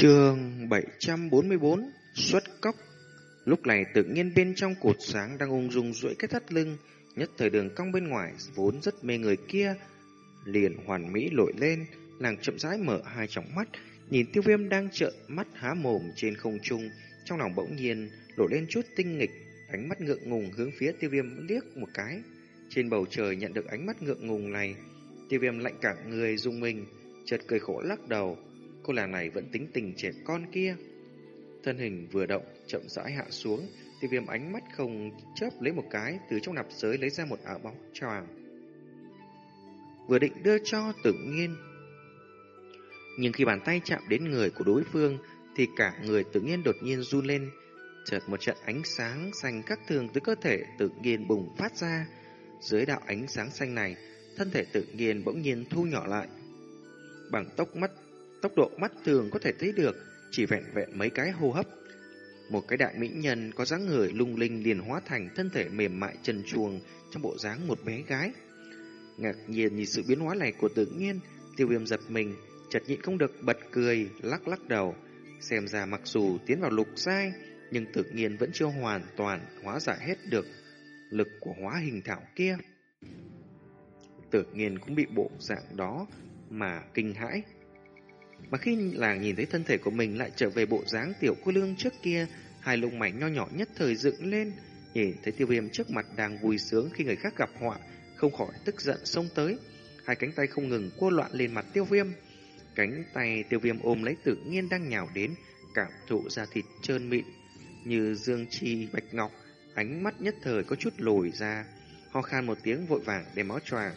Trường 744 Xuất cốc Lúc này tự nhiên bên trong cột sáng đang ung dung duỗi cái thắt lưng, nhất thời đường cong bên ngoài vốn rất mê người kia, liền hoàn mỹ lội lên, nàng chậm rãi mở hai tròng mắt, nhìn tiêu viêm đang trợn mắt há mồm trên không trung, trong lòng bỗng nhiên nổi lên chút tinh nghịch, ánh mắt ngượng ngùng hướng phía tiêu viêm liếc một cái. Trên bầu trời nhận được ánh mắt ngượng ngùng này, tiêu viêm lạnh cả người dùng mình, chợt cười khổ lắc đầu, cô nàng này vẫn tính tình trẻ con kia. Thân hình vừa động, chậm rãi hạ xuống, thì viêm ánh mắt không chớp lấy một cái, từ trong nạp giới lấy ra một áo bóng choàng. Vừa định đưa cho tự nhiên. Nhưng khi bàn tay chạm đến người của đối phương, thì cả người tự nhiên đột nhiên run lên, chợt một trận ánh sáng xanh các thường từ cơ thể tự nhiên bùng phát ra. Dưới đạo ánh sáng xanh này, thân thể tự nhiên bỗng nhiên thu nhỏ lại. Bằng tốc mắt, tốc độ mắt thường có thể thấy được, chỉ vẹn vẹn mấy cái hô hấp. Một cái đại mỹ nhân có dáng người lung linh liền hóa thành thân thể mềm mại trần chuồng trong bộ dáng một bé gái. Ngạc nhiên nhìn sự biến hóa này của tự nhiên, tiêu viêm giật mình, chợt nhịn không được bật cười, lắc lắc đầu. Xem ra mặc dù tiến vào lục giai, nhưng tự nhiên vẫn chưa hoàn toàn hóa giải hết được lực của hóa hình thảo kia. Tự nhiên cũng bị bộ dạng đó mà kinh hãi. Mà khi làng nhìn thấy thân thể của mình lại trở về bộ dáng tiểu cô lương trước kia, hai lông mày nho nhỏ nhất thời dựng lên, nhìn thấy tiêu viêm trước mặt đang vui sướng khi người khác gặp họa, không khỏi tức giận xông tới. Hai cánh tay không ngừng cua loạn lên mặt tiêu viêm. Cánh tay tiêu viêm ôm lấy tự nhiên đang nhào đến, cảm thụ ra thịt trơn mịn, như dương chi bạch ngọc, ánh mắt nhất thời có chút lồi ra. Ho khan một tiếng vội vàng đem máu choàng,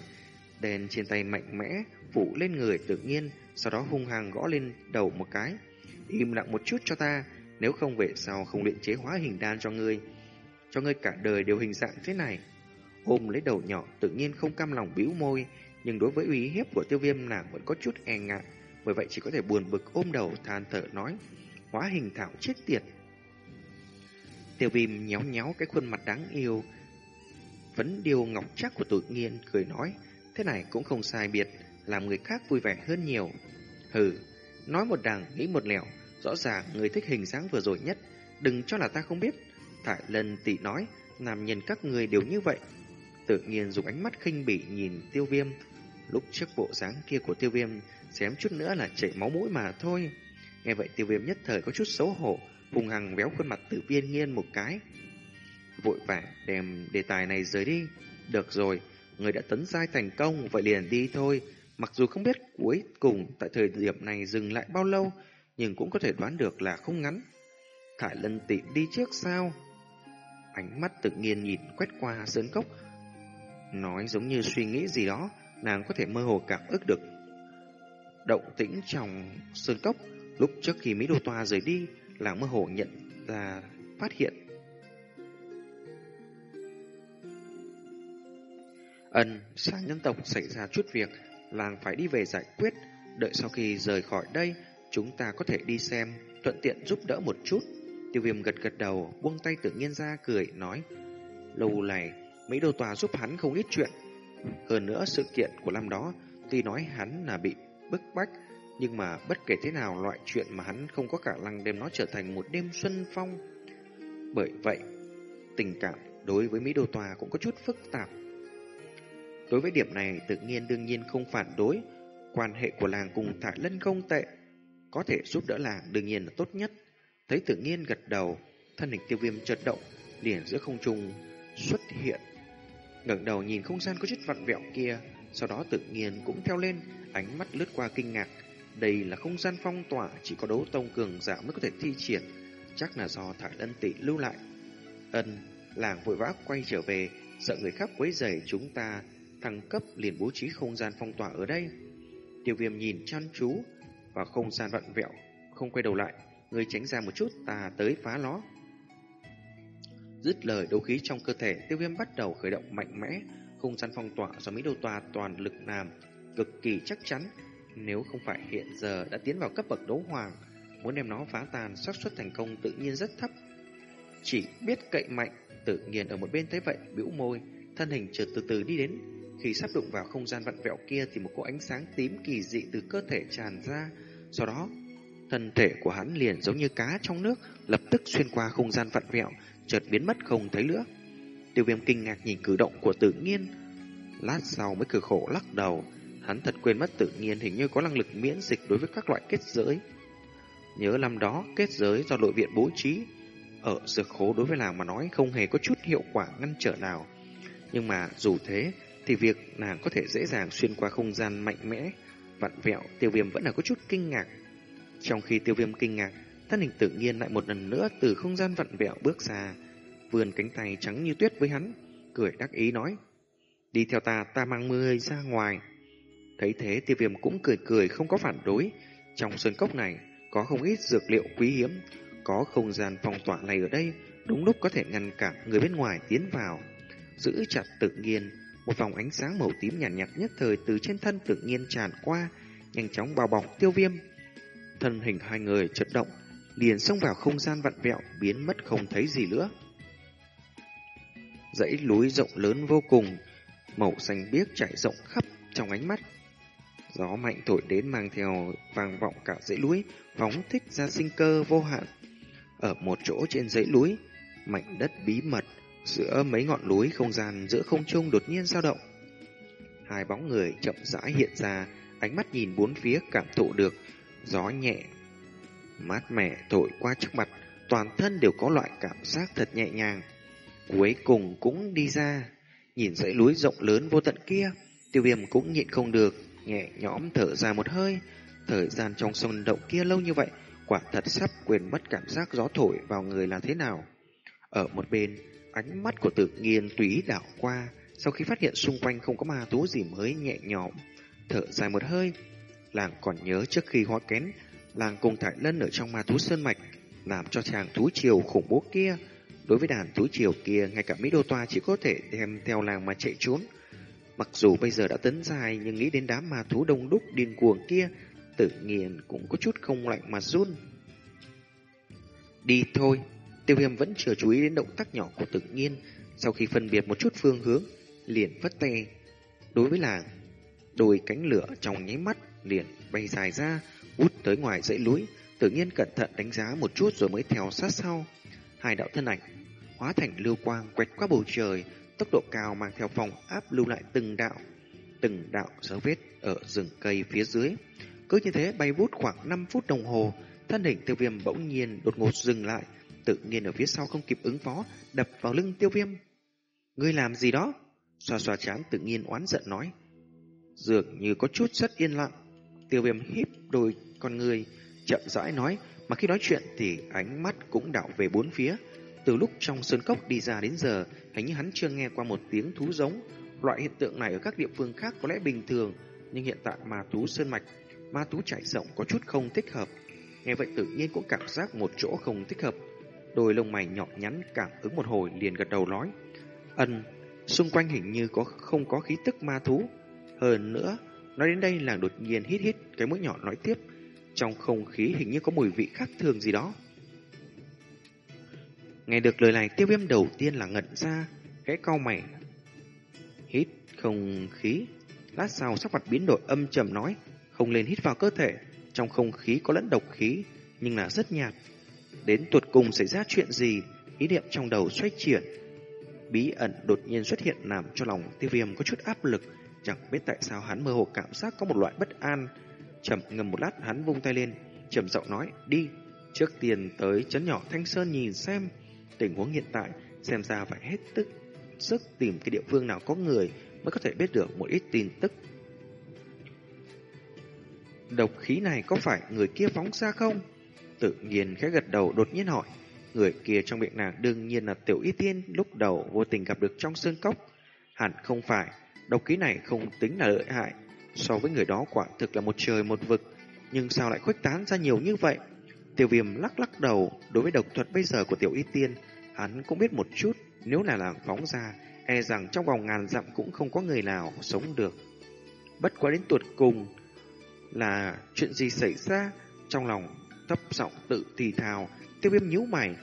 đèn trên tay mạnh mẽ phủ lên người tự nhiên, sau đó hung hăng gõ lên đầu một cái. Im lặng một chút cho ta, nếu không về sau không luyện chế hóa hình đan cho ngươi. Cho ngươi cả đời đều hình dạng thế này. Ôm lấy đầu nhỏ tự nhiên không cam lòng bĩu môi, nhưng đối với uy hiếp của tiêu viêm nàng vẫn có chút e ngại, bởi vậy chỉ có thể buồn bực ôm đầu than thở nói, hóa hình thảo chết tiệt. Tiêu viêm nhéo nhéo cái khuôn mặt đáng yêu, vấn điều ngọc chắc của tự nhiên, cười nói, thế này cũng không sai biệt, làm người khác vui vẻ hơn nhiều. Hừ, nói một đằng, nghĩ một lẻo, rõ ràng người thích hình dáng vừa rồi nhất, đừng cho là ta không biết. Thải lần tỷ nói, nam nhân các người đều như vậy. Tự nhiên dùng ánh mắt khinh bỉ nhìn tiêu viêm, lúc trước bộ dáng kia của tiêu viêm, xém chút nữa là chảy máu mũi mà thôi. Nghe vậy tiêu viêm nhất thời có chút xấu hổ, hùng hằng véo khuôn mặt tử viên nghiên một cái. Vội vã đem đề tài này rời đi. Được rồi, người đã tấn giai thành công, vậy liền đi thôi. Mặc dù không biết cuối cùng tại thời điểm này dừng lại bao lâu, nhưng cũng có thể đoán được là không ngắn. Thải lân tị đi trước sao? Ánh mắt tự nhiên nhìn quét qua sơn cốc, nói giống như suy nghĩ gì đó, nàng có thể mơ hồ cảm ức được. Động tĩnh trong sơn cốc, lúc trước khi Mỹ Đô Toa rời đi, là mơ hồ nhận ra phát hiện. Ân, sáng nhân tộc xảy ra chút việc, làng phải đi về giải quyết, đợi sau khi rời khỏi đây, chúng ta có thể đi xem, thuận tiện giúp đỡ một chút. Tiêu viêm gật gật đầu, buông tay tự nhiên ra cười, nói, lâu này, Mỹ Đô Tòa giúp hắn không ít chuyện. Hơn nữa, sự kiện của năm đó, tuy nói hắn là bị bức bách, nhưng mà bất kể thế nào loại chuyện mà hắn không có khả năng đem nó trở thành một đêm xuân phong. Bởi vậy, tình cảm đối với Mỹ Đô Tòa cũng có chút phức tạp. Đối với điểm này, tự nhiên đương nhiên không phản đối. Quan hệ của làng cùng Thải Lân không tệ. Có thể giúp đỡ làng đương nhiên là tốt nhất. Thấy tự nhiên gật đầu, thân hình tiêu viêm chợt động, liền giữa không trung xuất hiện. ngẩng đầu nhìn không gian có chút vặn vẹo kia, sau đó tự nhiên cũng theo lên, ánh mắt lướt qua kinh ngạc. Đây là không gian phong tỏa, chỉ có đấu tông cường giả mới có thể thi triển, chắc là do Thải Lân tị lưu lại. Ân, làng vội vã quay trở về, sợ người khác quấy rầy chúng ta thăng cấp liền bố trí không gian phong tỏa ở đây. Tiêu viêm nhìn chăn chú và không gian vặn vẹo, không quay đầu lại, người tránh ra một chút ta tới phá nó. Dứt lời đấu khí trong cơ thể, tiêu viêm bắt đầu khởi động mạnh mẽ, không gian phong tỏa do Mỹ Đô Tòa toàn lực làm, cực kỳ chắc chắn. Nếu không phải hiện giờ đã tiến vào cấp bậc đấu hoàng, muốn đem nó phá tan, xác suất thành công tự nhiên rất thấp. Chỉ biết cậy mạnh, tự nhiên ở một bên thấy vậy, bĩu môi, thân hình chợt từ từ đi đến. Khi sắp đụng vào không gian vặn vẹo kia thì một cỗ ánh sáng tím kỳ dị từ cơ thể tràn ra, sau đó Thân thể của hắn liền giống như cá trong nước, lập tức xuyên qua không gian vặn vẹo, chợt biến mất không thấy nữa. Tiêu viêm kinh ngạc nhìn cử động của tự nhiên, lát sau mới cử khổ lắc đầu. Hắn thật quên mất tự nhiên hình như có năng lực miễn dịch đối với các loại kết giới. Nhớ năm đó, kết giới do đội viện bố trí, ở dược khố đối với làng mà nói không hề có chút hiệu quả ngăn trở nào. Nhưng mà dù thế, thì việc nàng có thể dễ dàng xuyên qua không gian mạnh mẽ, vặn vẹo, tiêu viêm vẫn là có chút kinh ngạc. Trong khi tiêu viêm kinh ngạc, thân hình tự nhiên lại một lần nữa từ không gian vặn vẹo bước ra, vươn cánh tay trắng như tuyết với hắn, cười đắc ý nói. Đi theo ta, ta mang mưa ra ngoài. Thấy thế tiêu viêm cũng cười cười không có phản đối. Trong sơn cốc này có không ít dược liệu quý hiếm, có không gian phong tỏa này ở đây, đúng lúc có thể ngăn cản người bên ngoài tiến vào. Giữ chặt tự nhiên, một vòng ánh sáng màu tím nhàn nhạt, nhạt nhất thời từ trên thân tự nhiên tràn qua, nhanh chóng bao bọc tiêu viêm. Thân hình hai người chật động, liền xông vào không gian vặn vẹo, biến mất không thấy gì nữa. Dãy núi rộng lớn vô cùng, màu xanh biếc trải rộng khắp trong ánh mắt. Gió mạnh thổi đến mang theo vàng vọng cả dãy núi, phóng thích ra sinh cơ vô hạn. Ở một chỗ trên dãy núi, mảnh đất bí mật, giữa mấy ngọn núi không gian giữa không trung đột nhiên dao động. Hai bóng người chậm rãi hiện ra, ánh mắt nhìn bốn phía cảm thụ được gió nhẹ mát mẻ thổi qua trước mặt, toàn thân đều có loại cảm giác thật nhẹ nhàng. Cuối cùng cũng đi ra, nhìn dãy núi rộng lớn vô tận kia, tiêu viêm cũng nhịn không được, nhẹ nhõm thở ra một hơi. Thời gian trong sông động kia lâu như vậy, quả thật sắp quên mất cảm giác gió thổi vào người là thế nào. Ở một bên, ánh mắt của tự nhiên tùy đảo qua, sau khi phát hiện xung quanh không có ma thú gì mới nhẹ nhõm, thở dài một hơi. Làng còn nhớ trước khi hóa kén, làng cùng Thải Lân ở trong ma thú sơn mạch, làm cho chàng thú triều khủng bố kia. Đối với đàn thú triều kia, ngay cả Mỹ Đô Toa chỉ có thể đem theo làng mà chạy trốn. Mặc dù bây giờ đã tấn dài, nhưng nghĩ đến đám ma thú đông đúc điên cuồng kia, tự nhiên cũng có chút không lạnh mà run. Đi thôi, tiêu viêm vẫn chưa chú ý đến động tác nhỏ của tự nhiên, sau khi phân biệt một chút phương hướng, liền vất tay. Đối với làng, đôi cánh lửa trong nháy mắt liền bay dài ra, út tới ngoài dãy núi, tự nhiên cẩn thận đánh giá một chút rồi mới theo sát sau. Hai đạo thân ảnh hóa thành lưu quang quẹt qua bầu trời, tốc độ cao mang theo phòng áp lưu lại từng đạo, từng đạo dấu vết ở rừng cây phía dưới. Cứ như thế bay vút khoảng 5 phút đồng hồ, thân hình tiêu viêm bỗng nhiên đột ngột dừng lại, tự nhiên ở phía sau không kịp ứng phó, đập vào lưng tiêu viêm. Ngươi làm gì đó? Xoa xoa chán tự nhiên oán giận nói. Dường như có chút rất yên lặng. Tiêu viêm híp đôi con người, chậm rãi nói, mà khi nói chuyện thì ánh mắt cũng đảo về bốn phía. Từ lúc trong sơn cốc đi ra đến giờ, hình như hắn chưa nghe qua một tiếng thú giống. Loại hiện tượng này ở các địa phương khác có lẽ bình thường, nhưng hiện tại ma thú sơn mạch, ma thú trải rộng có chút không thích hợp. Nghe vậy tự nhiên cũng cảm giác một chỗ không thích hợp. Đôi lông mày nhọn nhắn cảm ứng một hồi liền gật đầu nói. Ân, xung quanh hình như có không có khí tức ma thú. Hơn nữa, nói đến đây là đột nhiên hít hít cái mũi nhỏ nói tiếp. Trong không khí hình như có mùi vị khác thường gì đó. Nghe được lời này tiêu viêm đầu tiên là ngẩn ra, cái cau mày. Hít không khí, lát sau sắc mặt biến đổi âm trầm nói, không lên hít vào cơ thể, trong không khí có lẫn độc khí, nhưng là rất nhạt. Đến tuột cùng xảy ra chuyện gì, ý niệm trong đầu xoay chuyển. Bí ẩn đột nhiên xuất hiện làm cho lòng tiêu viêm có chút áp lực, chẳng biết tại sao hắn mơ hồ cảm giác có một loại bất an. Chậm ngầm một lát hắn vung tay lên, trầm giọng nói, đi, trước tiên tới chấn nhỏ Thanh Sơn nhìn xem. Tình huống hiện tại xem ra phải hết tức sức tìm cái địa phương nào có người mới có thể biết được một ít tin tức. Độc khí này có phải người kia phóng ra không? Tự nhiên khẽ gật đầu đột nhiên hỏi. Người kia trong miệng nàng đương nhiên là tiểu y tiên lúc đầu vô tình gặp được trong sơn cốc. Hẳn không phải, độc ký này không tính là lợi hại. So với người đó quả thực là một trời một vực. Nhưng sao lại khuếch tán ra nhiều như vậy? Tiểu viêm lắc lắc đầu, đối với độc thuật bây giờ của tiểu y tiên, hắn cũng biết một chút, nếu là làm phóng ra, e rằng trong vòng ngàn dặm cũng không có người nào sống được. Bất quá đến tuột cùng là chuyện gì xảy ra, trong lòng thấp giọng tự thì thào, tiêu viêm nhíu mày.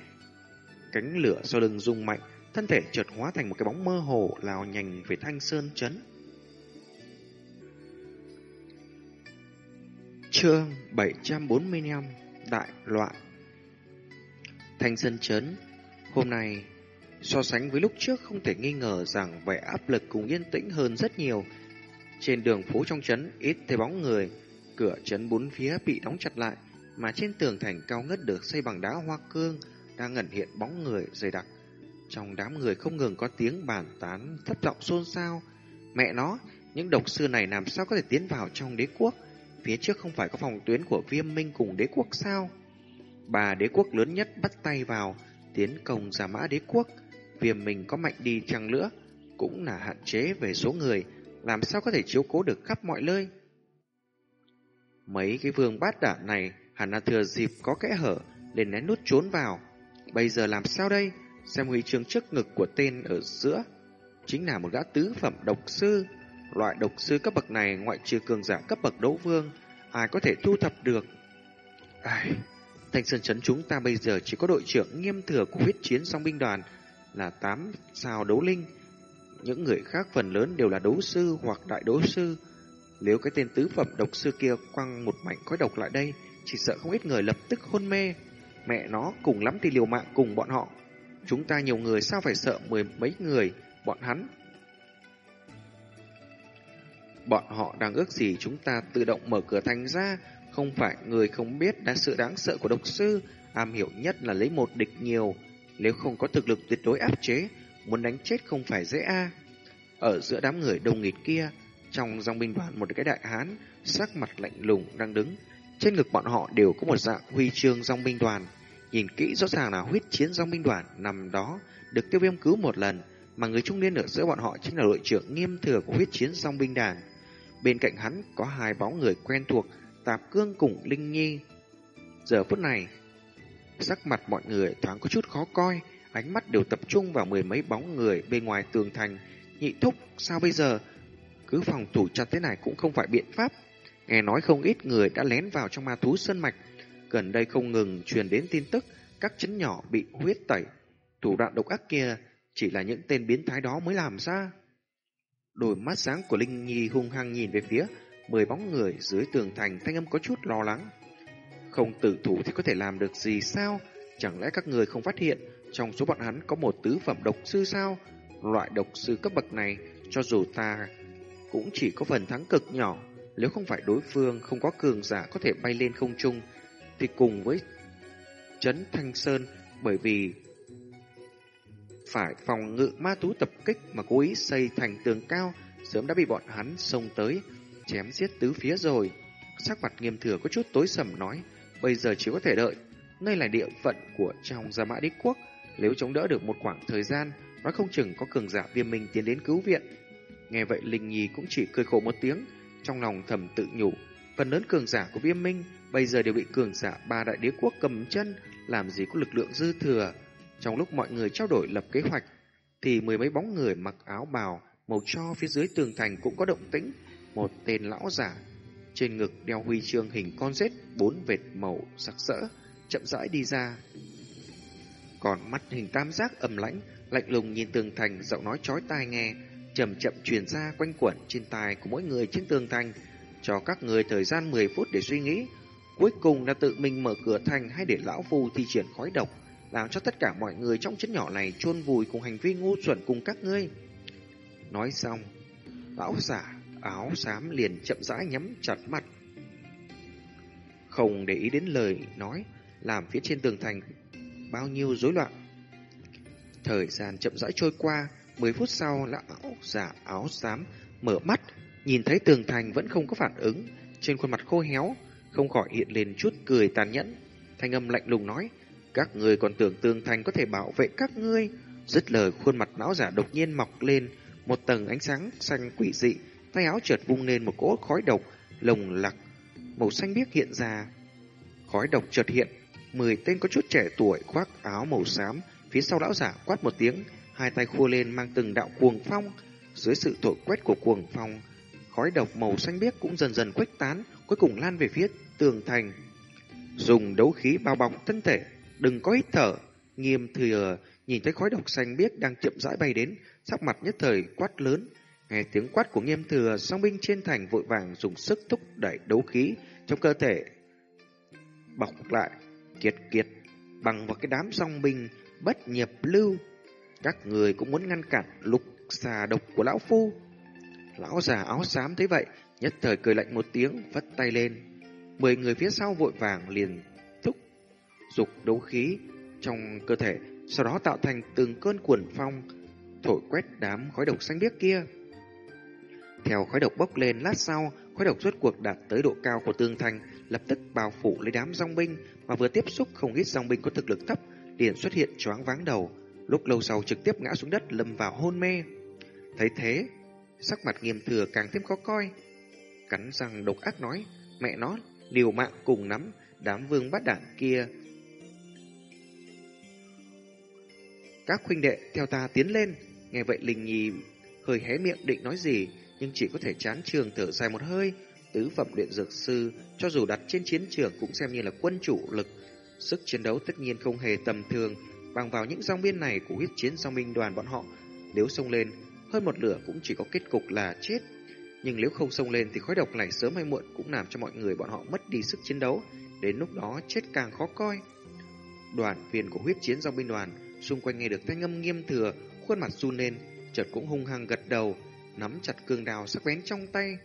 Cánh lửa sau lưng rung mạnh, thân thể chợt hóa thành một cái bóng mơ hồ lao nhanh về thanh sơn chấn. Chương 745 đại loạn. Thanh Sơn Chấn hôm nay so sánh với lúc trước không thể nghi ngờ rằng vẻ áp lực cùng yên tĩnh hơn rất nhiều. Trên đường phố trong chấn ít thấy bóng người, cửa chấn bốn phía bị đóng chặt lại, mà trên tường thành cao ngất được xây bằng đá hoa cương đang ngẩn hiện bóng người dày đặc. Trong đám người không ngừng có tiếng bàn tán thấp giọng xôn xao. Mẹ nó, những độc sư này làm sao có thể tiến vào trong đế quốc? Phía trước không phải có phòng tuyến của viêm minh cùng đế quốc sao? Bà đế quốc lớn nhất bắt tay vào, tiến công giả mã đế quốc. Viêm minh có mạnh đi chăng nữa, cũng là hạn chế về số người, làm sao có thể chiếu cố được khắp mọi nơi. Mấy cái vương bát đạn này hẳn là thừa dịp có kẽ hở, để né nút trốn vào. Bây giờ làm sao đây? Xem huy chương trước ngực của tên ở giữa, chính là một gã tứ phẩm độc sư. Loại độc sư cấp bậc này ngoại trừ cường giả cấp bậc đấu vương, ai có thể thu thập được. Ai... Thanh Sơn Trấn chúng ta bây giờ chỉ có đội trưởng nghiêm thừa của huyết chiến song binh đoàn là 8 sao đấu linh. Những người khác phần lớn đều là đấu sư hoặc đại đấu sư. Nếu cái tên tứ phẩm độc sư kia quăng một mảnh khói độc lại đây, chỉ sợ không ít người lập tức hôn mê. Mẹ nó cùng lắm thì liều mạng cùng bọn họ. Chúng ta nhiều người sao phải sợ mười mấy người, bọn hắn. Bọn họ đang ước gì chúng ta tự động mở cửa thành ra, không phải người không biết đã sự đáng sợ của độc sư, am hiểu nhất là lấy một địch nhiều. Nếu không có thực lực tuyệt đối áp chế, muốn đánh chết không phải dễ a. Ở giữa đám người đông nghịt kia, trong dòng binh đoàn một cái đại hán, sắc mặt lạnh lùng đang đứng. Trên ngực bọn họ đều có một dạng huy chương dòng binh đoàn. Nhìn kỹ rõ ràng là huyết chiến dòng binh đoàn nằm đó, được tiêu viêm cứu một lần, mà người trung niên ở giữa bọn họ chính là đội trưởng nghiêm thừa của huyết chiến dòng binh đoàn. Bên cạnh hắn có hai bóng người quen thuộc, Tạp Cương cùng Linh Nhi. Giờ phút này, sắc mặt mọi người thoáng có chút khó coi, ánh mắt đều tập trung vào mười mấy bóng người bên ngoài tường thành. Nhị thúc, sao bây giờ? Cứ phòng thủ chặt thế này cũng không phải biện pháp. Nghe nói không ít người đã lén vào trong ma thú sơn mạch. Gần đây không ngừng truyền đến tin tức các chấn nhỏ bị huyết tẩy. Thủ đoạn độc ác kia chỉ là những tên biến thái đó mới làm ra. Đôi mắt sáng của Linh Nhi hung hăng nhìn về phía mười bóng người dưới tường thành thanh âm có chút lo lắng. Không tử thủ thì có thể làm được gì sao? Chẳng lẽ các người không phát hiện trong số bọn hắn có một tứ phẩm độc sư sao? Loại độc sư cấp bậc này, cho dù ta cũng chỉ có phần thắng cực nhỏ. Nếu không phải đối phương không có cường giả có thể bay lên không trung, thì cùng với Trấn Thanh Sơn bởi vì phải phòng ngự ma thú tập kích mà cố ý xây thành tường cao, sớm đã bị bọn hắn xông tới, chém giết tứ phía rồi. Sắc mặt nghiêm thừa có chút tối sầm nói, bây giờ chỉ có thể đợi. Nơi là địa phận của trong Gia Mã Đế Quốc, nếu chống đỡ được một khoảng thời gian, nói không chừng có cường giả viêm minh tiến đến cứu viện. Nghe vậy Linh Nhi cũng chỉ cười khổ một tiếng, trong lòng thầm tự nhủ, phần lớn cường giả của viêm minh bây giờ đều bị cường giả ba đại đế quốc cầm chân, làm gì có lực lượng dư thừa. Trong lúc mọi người trao đổi lập kế hoạch, thì mười mấy bóng người mặc áo bào màu cho phía dưới tường thành cũng có động tĩnh. Một tên lão giả trên ngực đeo huy chương hình con rết bốn vệt màu sặc sỡ chậm rãi đi ra. Còn mắt hình tam giác ẩm lãnh, lạnh lùng nhìn tường thành, giọng nói chói tai nghe, chậm chậm truyền ra quanh quẩn trên tai của mỗi người trên tường thành, cho các người thời gian 10 phút để suy nghĩ. Cuối cùng là tự mình mở cửa thành hay để lão phu thi triển khói độc làm cho tất cả mọi người trong chấn nhỏ này chôn vùi cùng hành vi ngu xuẩn cùng các ngươi. Nói xong, lão giả áo xám liền chậm rãi nhắm chặt mắt. Không để ý đến lời nói, làm phía trên tường thành bao nhiêu rối loạn. Thời gian chậm rãi trôi qua, 10 phút sau lão giả áo xám mở mắt, nhìn thấy tường thành vẫn không có phản ứng, trên khuôn mặt khô héo, không khỏi hiện lên chút cười tàn nhẫn. Thanh âm lạnh lùng nói, các người còn tưởng tường thành có thể bảo vệ các ngươi. Dứt lời khuôn mặt lão giả đột nhiên mọc lên một tầng ánh sáng xanh quỷ dị, tay áo chợt vung lên một cỗ khói độc lồng lặc màu xanh biếc hiện ra. Khói độc chợt hiện, mười tên có chút trẻ tuổi khoác áo màu xám, phía sau lão giả quát một tiếng, hai tay khua lên mang từng đạo cuồng phong, dưới sự thổi quét của cuồng phong, khói độc màu xanh biếc cũng dần dần khuếch tán, cuối cùng lan về phía tường thành. Dùng đấu khí bao bọc thân thể, đừng có hít thở. Nghiêm thừa nhìn thấy khói độc xanh biếc đang chậm rãi bay đến, sắc mặt nhất thời quát lớn. Nghe tiếng quát của nghiêm thừa, song binh trên thành vội vàng dùng sức thúc đẩy đấu khí trong cơ thể. bọc lại, kiệt kiệt, bằng vào cái đám song binh bất nhập lưu. Các người cũng muốn ngăn cản lục xà độc của lão phu. Lão già áo xám thấy vậy, nhất thời cười lạnh một tiếng, vất tay lên. Mười người phía sau vội vàng liền thúc, dục đấu khí trong cơ thể, sau đó tạo thành từng cơn cuồn phong, thổi quét đám khói độc xanh biếc kia. Theo khói độc bốc lên lát sau, khói độc rốt cuộc đạt tới độ cao của tường thành, lập tức bao phủ lấy đám dòng binh, mà vừa tiếp xúc không ít dòng binh có thực lực thấp, liền xuất hiện choáng váng đầu, lúc lâu sau trực tiếp ngã xuống đất lâm vào hôn mê. Thấy thế, sắc mặt nghiêm thừa càng thêm khó coi. Cắn răng độc ác nói, mẹ nó, liều mạng cùng nắm, đám vương bắt đạn kia. Các huynh đệ theo ta tiến lên, nghe vậy Linh Nhi hơi hé miệng định nói gì, nhưng chỉ có thể chán trường thở dài một hơi. Tứ phẩm luyện dược sư, cho dù đặt trên chiến trường cũng xem như là quân chủ lực. Sức chiến đấu tất nhiên không hề tầm thường, bằng vào những dòng biên này của huyết chiến song binh đoàn bọn họ. Nếu xông lên, hơn một lửa cũng chỉ có kết cục là chết. Nhưng nếu không xông lên thì khói độc này sớm hay muộn cũng làm cho mọi người bọn họ mất đi sức chiến đấu. Đến lúc đó chết càng khó coi. Đoàn viên của huyết chiến dòng binh đoàn xung quanh nghe được thanh âm nghiêm thừa, khuôn mặt run lên, chợt cũng hung hăng gật đầu, nắm chặt cương đào sắc bén trong tay.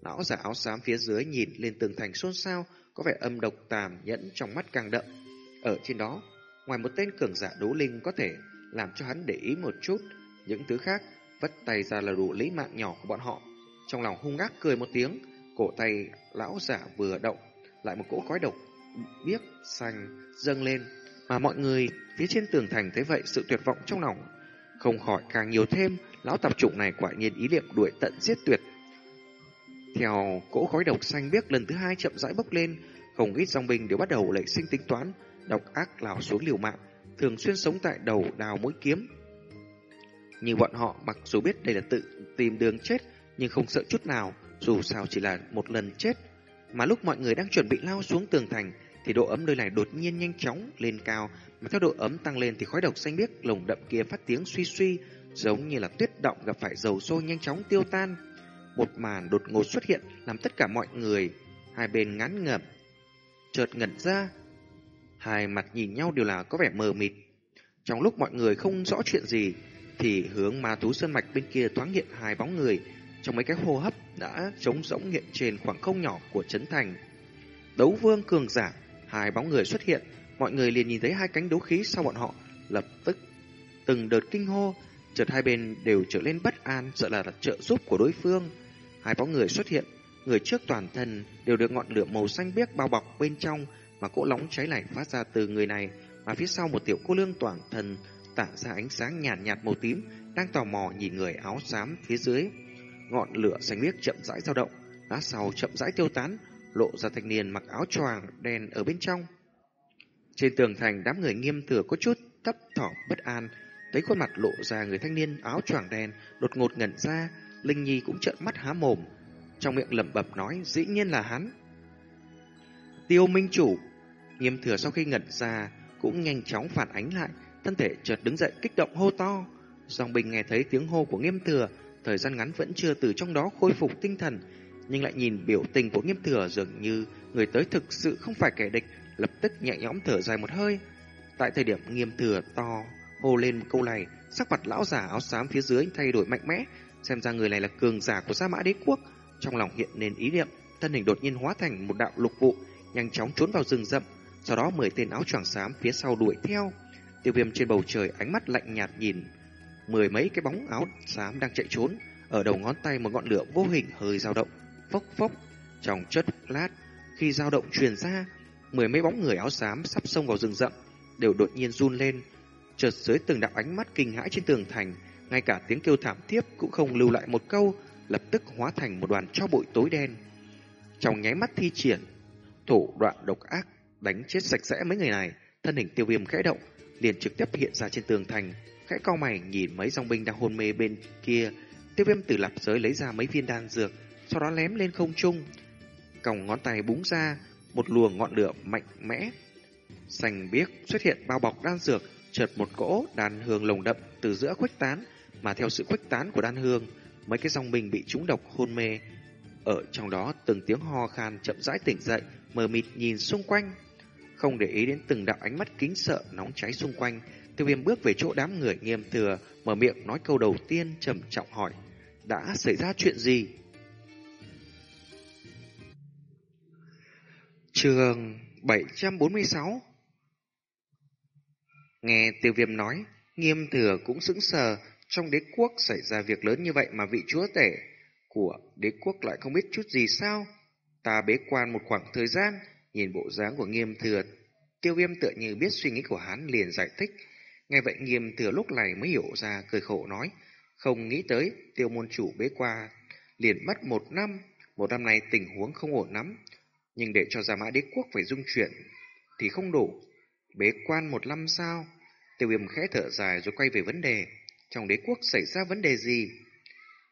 Lão giả áo xám phía dưới nhìn lên tường thành xôn xao, có vẻ âm độc tàm nhẫn trong mắt càng đậm. Ở trên đó, ngoài một tên cường giả đấu linh có thể làm cho hắn để ý một chút, những thứ khác vất tay ra là đủ lấy mạng nhỏ của bọn họ. Trong lòng hung ác cười một tiếng, cổ tay lão giả vừa động, lại một cỗ khói độc biếc xanh dâng lên, mà mọi người phía trên tường thành thấy vậy sự tuyệt vọng trong lòng không khỏi càng nhiều thêm, lão tập trụng này quả nhiên ý niệm đuổi tận giết tuyệt. Theo cỗ khói độc xanh biếc lần thứ hai chậm rãi bốc lên, không ít dòng binh đều bắt đầu lệ sinh tính toán, độc ác lao xuống liều mạng, thường xuyên sống tại đầu đào mũi kiếm. Như bọn họ mặc dù biết đây là tự tìm đường chết, nhưng không sợ chút nào, dù sao chỉ là một lần chết. Mà lúc mọi người đang chuẩn bị lao xuống tường thành, thì độ ấm nơi này đột nhiên nhanh chóng lên cao, mà theo độ ấm tăng lên thì khói độc xanh biếc lồng đậm kia phát tiếng suy suy, giống như là tuyết động gặp phải dầu sôi nhanh chóng tiêu tan. Một màn đột ngột xuất hiện làm tất cả mọi người hai bên ngán ngẩm, chợt ngẩn ra, hai mặt nhìn nhau đều là có vẻ mờ mịt. Trong lúc mọi người không rõ chuyện gì, thì hướng ma thú sơn mạch bên kia thoáng hiện hai bóng người, trong mấy cái hô hấp đã trống rỗng hiện trên khoảng không nhỏ của trấn thành. Đấu vương cường giả, hai bóng người xuất hiện, mọi người liền nhìn thấy hai cánh đấu khí sau bọn họ, lập tức từng đợt kinh hô, chợt hai bên đều trở lên bất an, sợ là trợ giúp của đối phương. Hai bóng người xuất hiện, người trước toàn thân đều được ngọn lửa màu xanh biếc bao bọc bên trong, mà cỗ nóng cháy này phát ra từ người này, mà phía sau một tiểu cô lương toàn thân tản ra ánh sáng nhàn nhạt, nhạt màu tím, đang tò mò nhìn người áo xám phía dưới. Ngọn lửa xanh biếc chậm rãi dao động, lá sau chậm rãi tiêu tán, lộ ra thanh niên mặc áo choàng đen ở bên trong. Trên tường thành đám người nghiêm thừa có chút thấp thỏm bất an, thấy khuôn mặt lộ ra người thanh niên áo choàng đen đột ngột ngẩn ra, Linh Nhi cũng trợn mắt há mồm, trong miệng lẩm bẩm nói dĩ nhiên là hắn. Tiêu Minh Chủ, nghiêm thừa sau khi ngẩn ra cũng nhanh chóng phản ánh lại, thân thể chợt đứng dậy kích động hô to. Dòng bình nghe thấy tiếng hô của nghiêm thừa, thời gian ngắn vẫn chưa từ trong đó khôi phục tinh thần, nhưng lại nhìn biểu tình của nghiêm thừa dường như người tới thực sự không phải kẻ địch, lập tức nhẹ nhõm thở dài một hơi. Tại thời điểm nghiêm thừa to hô lên câu này, sắc mặt lão giả áo xám phía dưới thay đổi mạnh mẽ, xem ra người này là cường giả của Sa Mã Đế quốc. Trong lòng hiện lên ý niệm, thân hình đột nhiên hóa thành một đạo lục vụ, nhanh chóng trốn vào rừng rậm. Sau đó mười tên áo choàng xám phía sau đuổi theo. Tiêu Viêm trên bầu trời ánh mắt lạnh nhạt nhìn mười mấy cái bóng áo xám đang chạy trốn, ở đầu ngón tay một ngọn lửa vô hình hơi dao động, phốc phốc. Trong chớp lát, khi dao động truyền ra, mười mấy bóng người áo xám sắp xông vào rừng rậm đều đột nhiên run lên, chợt dưới từng đạo ánh mắt kinh hãi trên tường thành, ngay cả tiếng kêu thảm thiết cũng không lưu lại một câu, lập tức hóa thành một đoàn cho bụi tối đen. Trong nháy mắt thi triển, thủ đoạn độc ác đánh chết sạch sẽ mấy người này, thân hình tiêu viêm khẽ động, liền trực tiếp hiện ra trên tường thành, khẽ cau mày nhìn mấy dòng binh đang hôn mê bên kia, tiêu viêm từ lạp giới lấy ra mấy viên đan dược, sau đó lém lên không trung, còng ngón tay búng ra, một luồng ngọn lửa mạnh mẽ xanh biếc xuất hiện bao bọc đan dược, chợt một cỗ đan hương lồng đậm từ giữa khuếch tán, mà theo sự khuếch tán của đan hương, mấy cái dòng binh bị trúng độc hôn mê. Ở trong đó từng tiếng ho khan chậm rãi tỉnh dậy, mờ mịt nhìn xung quanh. Không để ý đến từng đạo ánh mắt kính sợ nóng cháy xung quanh, tiêu viêm bước về chỗ đám người nghiêm thừa, mở miệng nói câu đầu tiên trầm trọng hỏi. Đã xảy ra chuyện gì? Trường 746 Nghe tiêu viêm nói, nghiêm thừa cũng sững sờ, trong đế quốc xảy ra việc lớn như vậy mà vị chúa tể của đế quốc lại không biết chút gì sao? Ta bế quan một khoảng thời gian, nhìn bộ dáng của nghiêm thừa, tiêu viêm tựa như biết suy nghĩ của hắn liền giải thích. Ngay vậy nghiêm thừa lúc này mới hiểu ra, cười khổ nói, không nghĩ tới tiêu môn chủ bế qua liền mất một năm, một năm này tình huống không ổn lắm, nhưng để cho Gia Mã Đế Quốc phải dung chuyển thì không đủ. Bế quan một năm sao? Tiêu viêm khẽ thở dài rồi quay về vấn đề. Trong đế quốc xảy ra vấn đề gì?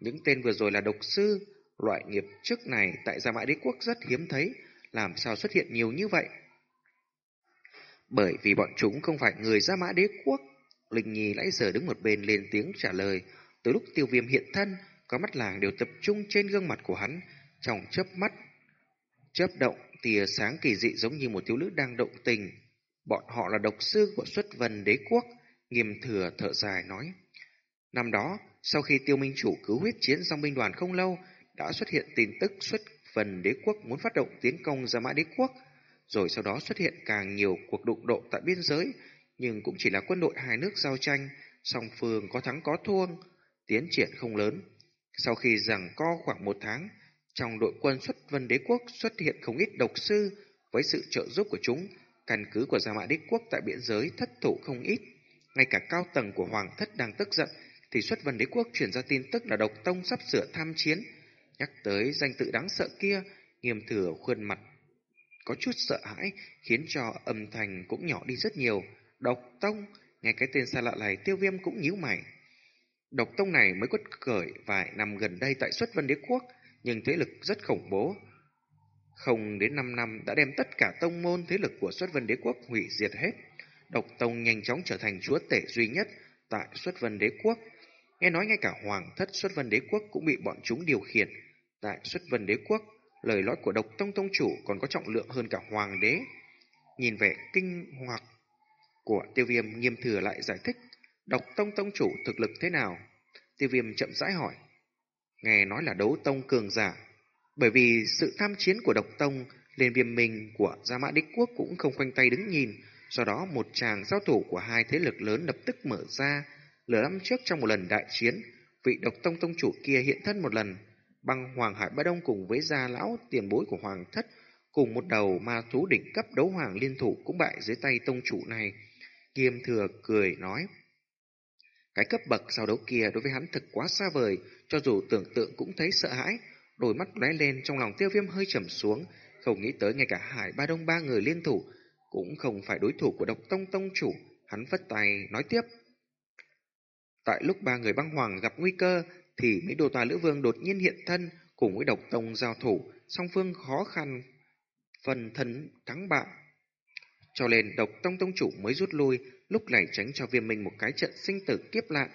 Những tên vừa rồi là độc sư, loại nghiệp trước này tại Gia Mã Đế Quốc rất hiếm thấy, làm sao xuất hiện nhiều như vậy? Bởi vì bọn chúng không phải người Gia Mã Đế Quốc. Linh Nhi nãy giờ đứng một bên lên tiếng trả lời. Từ lúc tiêu viêm hiện thân, có mắt làng đều tập trung trên gương mặt của hắn, trong chớp mắt chớp động, tia sáng kỳ dị giống như một thiếu nữ đang động tình. Bọn họ là độc sư của xuất vân đế quốc, nghiêm thừa thở dài nói. Năm đó, sau khi tiêu minh chủ cứu huyết chiến dòng binh đoàn không lâu, đã xuất hiện tin tức xuất vân đế quốc muốn phát động tiến công ra mã đế quốc, rồi sau đó xuất hiện càng nhiều cuộc đụng độ tại biên giới, nhưng cũng chỉ là quân đội hai nước giao tranh, song phương có thắng có thua, tiến triển không lớn. Sau khi rằng co khoảng một tháng, trong đội quân xuất vân đế quốc xuất hiện không ít độc sư, với sự trợ giúp của chúng, căn cứ của Gia Mã Đế quốc tại biên giới thất thủ không ít. Ngay cả cao tầng của Hoàng thất đang tức giận, thì xuất vân đế quốc chuyển ra tin tức là độc tông sắp sửa tham chiến. Nhắc tới danh tự đáng sợ kia, nghiêm thừa khuôn mặt có chút sợ hãi, khiến cho âm thanh cũng nhỏ đi rất nhiều. Độc tông, nghe cái tên xa lạ này tiêu viêm cũng nhíu mày. Độc tông này mới quất khởi vài năm gần đây tại xuất vân đế quốc, nhưng thế lực rất khủng bố. Không đến 5 năm đã đem tất cả tông môn thế lực của xuất vân đế quốc hủy diệt hết. Độc tông nhanh chóng trở thành chúa tể duy nhất tại xuất vân đế quốc. Nghe nói ngay cả hoàng thất xuất vân đế quốc cũng bị bọn chúng điều khiển. Tại xuất vân đế quốc, lời nói của độc tông tông chủ còn có trọng lượng hơn cả hoàng đế. Nhìn vẻ kinh hoặc của tiêu viêm nghiêm thừa lại giải thích. Độc tông tông chủ thực lực thế nào? Tiêu viêm chậm rãi hỏi nghe nói là đấu tông cường giả. Bởi vì sự tham chiến của độc tông, liên viêm mình của Gia Mã Đích Quốc cũng không khoanh tay đứng nhìn, do đó một tràng giao thủ của hai thế lực lớn lập tức mở ra. Lửa năm trước trong một lần đại chiến, vị độc tông tông chủ kia hiện thân một lần, băng Hoàng Hải Ba Đông cùng với gia lão tiền bối của Hoàng Thất, cùng một đầu ma thú đỉnh cấp đấu hoàng liên thủ cũng bại dưới tay tông chủ này. kiêm thừa cười nói, cái cấp bậc sau đấu kia đối với hắn thực quá xa vời, cho dù tưởng tượng cũng thấy sợ hãi, đôi mắt lóe lên trong lòng tiêu viêm hơi trầm xuống, không nghĩ tới ngay cả hải ba đông ba người liên thủ, cũng không phải đối thủ của độc tông tông chủ, hắn vất tay nói tiếp. Tại lúc ba người băng hoàng gặp nguy cơ, thì Mỹ Đô Tòa Lữ Vương đột nhiên hiện thân cùng với độc tông giao thủ, song phương khó khăn, phần thân thắng bại. Cho nên độc tông tông chủ mới rút lui, lúc này tránh cho viêm minh một cái trận sinh tử kiếp lạn.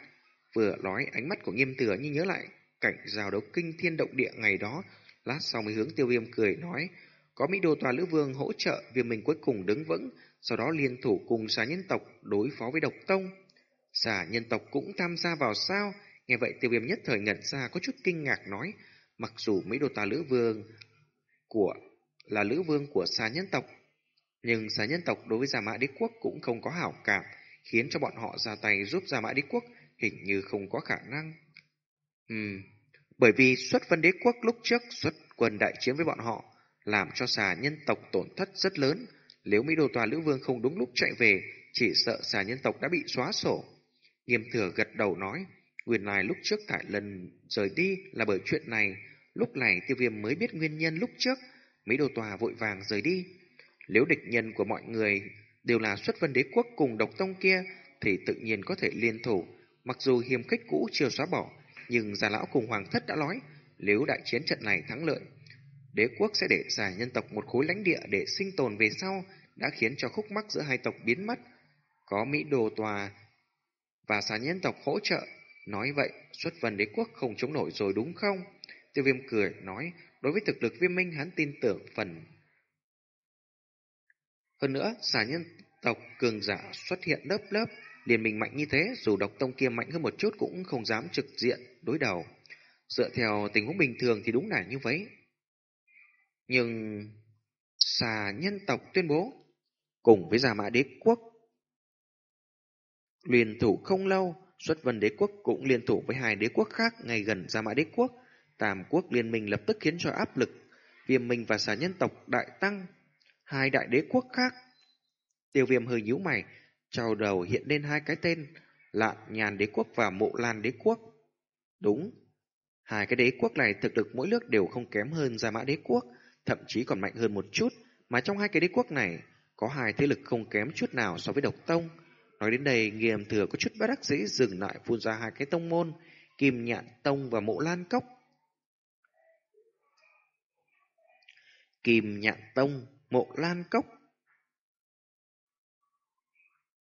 Vừa nói ánh mắt của nghiêm thừa như nhớ lại cảnh giao đấu kinh thiên động địa ngày đó, lát sau mới hướng tiêu viêm cười nói, có Mỹ Đô Tòa Lữ Vương hỗ trợ viêm minh cuối cùng đứng vững, sau đó liên thủ cùng xà nhân tộc đối phó với độc tông. Xà nhân tộc cũng tham gia vào sao? Nghe vậy tiêu viêm nhất thời ngẩn ra có chút kinh ngạc nói, mặc dù Mỹ Đô ta Lữ Vương của là Lữ Vương của xà nhân tộc, nhưng xà nhân tộc đối với Gia Mã Đế Quốc cũng không có hảo cảm, khiến cho bọn họ ra tay giúp Gia Mã Đế Quốc hình như không có khả năng. Ừm, bởi vì xuất vân đế quốc lúc trước xuất quân đại chiến với bọn họ, làm cho xà nhân tộc tổn thất rất lớn. Nếu Mỹ đô Tòa Lữ Vương không đúng lúc chạy về, chỉ sợ xà nhân tộc đã bị xóa sổ. Nghiêm thừa gật đầu nói, nguyên lai lúc trước tại lần rời đi là bởi chuyện này, lúc này tiêu viêm mới biết nguyên nhân lúc trước, Mỹ Đồ Tòa vội vàng rời đi. Nếu địch nhân của mọi người đều là xuất vân đế quốc cùng độc tông kia, thì tự nhiên có thể liên thủ. Mặc dù hiềm khích cũ chưa xóa bỏ, nhưng già lão cùng hoàng thất đã nói, nếu đại chiến trận này thắng lợi, đế quốc sẽ để giải nhân tộc một khối lãnh địa để sinh tồn về sau, đã khiến cho khúc mắc giữa hai tộc biến mất. Có Mỹ đồ tòa và xà nhân tộc hỗ trợ, nói vậy xuất vân đế quốc không chống nổi rồi đúng không? Tiêu viêm cười nói, đối với thực lực viêm minh hắn tin tưởng phần Hơn nữa, xà nhân tộc cường giả xuất hiện lớp lớp, liền minh mạnh như thế, dù độc tông kia mạnh hơn một chút cũng không dám trực diện đối đầu. Dựa theo tình huống bình thường thì đúng là như vậy. Nhưng xà nhân tộc tuyên bố cùng với giả Mã Đế Quốc liền thủ không lâu, xuất vân đế quốc cũng liên thủ với hai đế quốc khác ngay gần Gia Mã Đế Quốc. Tam quốc liên minh lập tức khiến cho áp lực viêm minh và xà nhân tộc đại tăng. Hai đại đế quốc khác. Tiêu viêm hơi nhíu mày, trao đầu hiện lên hai cái tên, lạn nhàn đế quốc và mộ lan đế quốc. Đúng, hai cái đế quốc này thực lực mỗi nước đều không kém hơn Gia Mã đế quốc, thậm chí còn mạnh hơn một chút, mà trong hai cái đế quốc này có hai thế lực không kém chút nào so với độc tông. Nói đến đây, nghiêm thừa có chút bất đắc dĩ dừng lại phun ra hai cái tông môn, Kim Nhạn Tông và Mộ Lan Cốc. Kim Nhạn Tông, Mộ Lan Cốc.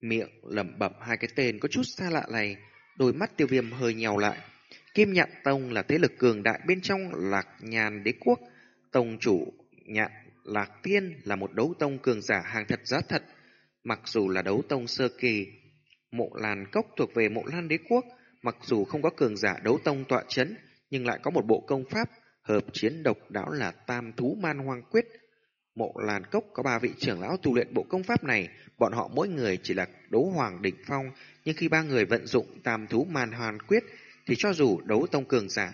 Miệng lẩm bẩm hai cái tên có chút xa lạ này, đôi mắt tiêu viêm hơi nhào lại. Kim Nhạn Tông là thế lực cường đại bên trong Lạc Nhàn Đế Quốc. Tông chủ Nhạn Lạc Tiên là một đấu tông cường giả hàng thật giá thật. Mặc dù là đấu tông sơ kỳ, mộ làn Cốc thuộc về mộ Lan Đế Quốc, mặc dù không có cường giả đấu tông tọa chấn, nhưng lại có một bộ công pháp hợp chiến độc đáo là Tam Thú Man Hoang Quyết. Mộ làn Cốc có ba vị trưởng lão tu luyện bộ công pháp này, bọn họ mỗi người chỉ là đấu hoàng đỉnh phong, nhưng khi ba người vận dụng Tam Thú Man Hoang Quyết thì cho dù đấu tông cường giả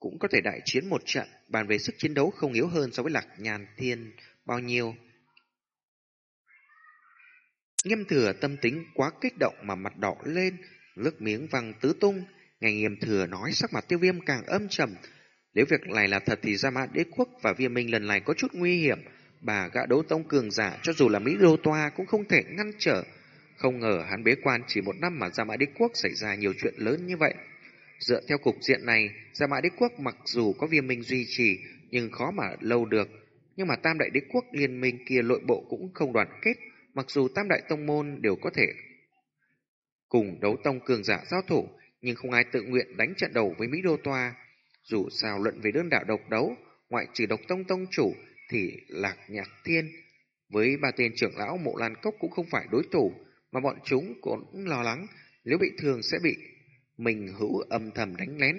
cũng có thể đại chiến một trận, bàn về sức chiến đấu không yếu hơn so với Lạc Nhàn Thiên bao nhiêu. Nghiêm thừa tâm tính quá kích động mà mặt đỏ lên, nước miếng văng tứ tung. Ngày nghiêm thừa nói sắc mặt tiêu viêm càng âm trầm. Nếu việc này là thật thì Gia Mã Đế Quốc và viêm minh lần này có chút nguy hiểm. Bà gã đấu tông cường giả cho dù là Mỹ Đô Toa cũng không thể ngăn trở. Không ngờ hắn bế quan chỉ một năm mà Gia Mã Đế Quốc xảy ra nhiều chuyện lớn như vậy. Dựa theo cục diện này, Gia Mã Đế Quốc mặc dù có viêm minh duy trì nhưng khó mà lâu được. Nhưng mà Tam Đại Đế Quốc liên minh kia nội bộ cũng không đoàn kết. Mặc dù Tam Đại Tông Môn đều có thể cùng đấu tông cường giả giao thủ, nhưng không ai tự nguyện đánh trận đầu với Mỹ Đô Toa. Dù sao luận về đơn đạo độc đấu, ngoại trừ độc tông tông chủ thì Lạc Nhạc Thiên với ba tên trưởng lão Mộ Lan Cốc cũng không phải đối thủ, mà bọn chúng cũng lo lắng nếu bị thương sẽ bị mình hữu âm thầm đánh lén,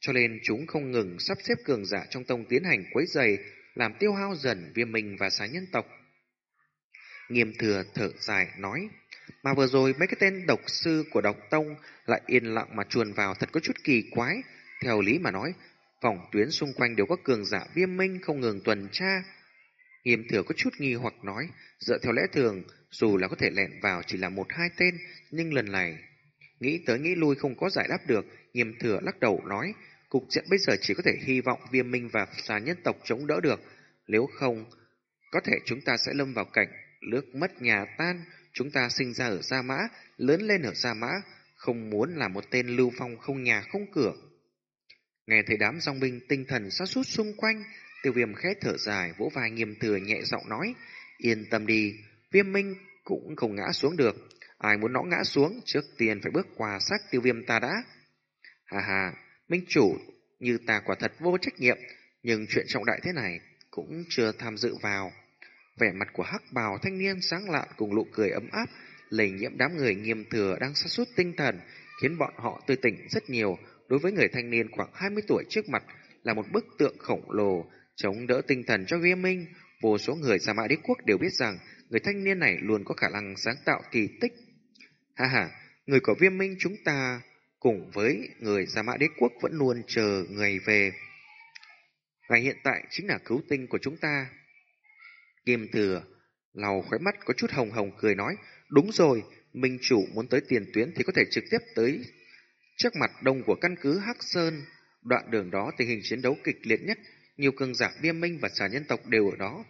cho nên chúng không ngừng sắp xếp cường giả trong tông tiến hành quấy giày, làm tiêu hao dần viêm mình và xá nhân tộc. Nghiêm thừa thở dài nói, mà vừa rồi mấy cái tên độc sư của độc tông lại yên lặng mà chuồn vào thật có chút kỳ quái. Theo lý mà nói, vòng tuyến xung quanh đều có cường giả viêm minh không ngừng tuần tra. Nghiêm thừa có chút nghi hoặc nói, dựa theo lẽ thường, dù là có thể lẹn vào chỉ là một hai tên, nhưng lần này, nghĩ tới nghĩ lui không có giải đáp được, nghiêm thừa lắc đầu nói, cục diện bây giờ chỉ có thể hy vọng viêm minh và xà nhân tộc chống đỡ được, nếu không, có thể chúng ta sẽ lâm vào cảnh nước mất nhà tan, chúng ta sinh ra ở Gia Mã, lớn lên ở Gia Mã, không muốn là một tên lưu phong không nhà không cửa. Nghe thấy đám dòng binh tinh thần sát sút xung quanh, tiêu viêm khẽ thở dài, vỗ vai nghiêm thừa nhẹ giọng nói, yên tâm đi, viêm minh cũng không ngã xuống được. Ai muốn nó ngã xuống, trước tiên phải bước qua xác tiêu viêm ta đã. Hà hà, minh chủ, như ta quả thật vô trách nhiệm, nhưng chuyện trọng đại thế này cũng chưa tham dự vào. Vẻ mặt của hắc bào thanh niên sáng lạn cùng nụ cười ấm áp, lây nhiễm đám người nghiêm thừa đang sát sút tinh thần, khiến bọn họ tươi tỉnh rất nhiều. Đối với người thanh niên khoảng 20 tuổi trước mặt là một bức tượng khổng lồ, chống đỡ tinh thần cho viêm minh. Vô số người sa Mã Đế Quốc đều biết rằng người thanh niên này luôn có khả năng sáng tạo kỳ tích. Ha ha, người của viêm minh chúng ta cùng với người sa Mã Đế Quốc vẫn luôn chờ người về. Ngày hiện tại chính là cứu tinh của chúng ta. Kim thừa, lau khóe mắt có chút hồng hồng cười nói, đúng rồi, Minh chủ muốn tới tiền tuyến thì có thể trực tiếp tới trước mặt đông của căn cứ Hắc Sơn. Đoạn đường đó tình hình chiến đấu kịch liệt nhất, nhiều cường giả viêm minh và xà nhân tộc đều ở đó.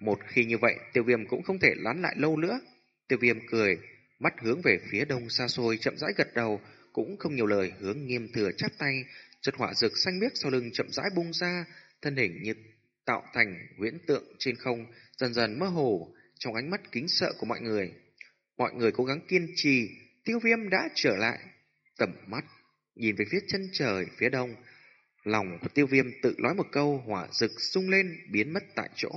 Một khi như vậy, tiêu viêm cũng không thể lán lại lâu nữa. Tiêu viêm cười, mắt hướng về phía đông xa xôi chậm rãi gật đầu, cũng không nhiều lời hướng nghiêm thừa chắp tay, chất họa rực xanh biếc sau lưng chậm rãi bung ra, thân hình như tạo thành huyễn tượng trên không, dần dần mơ hồ trong ánh mắt kính sợ của mọi người. Mọi người cố gắng kiên trì, tiêu viêm đã trở lại. Tầm mắt, nhìn về phía chân trời phía đông. Lòng của tiêu viêm tự nói một câu hỏa rực sung lên biến mất tại chỗ.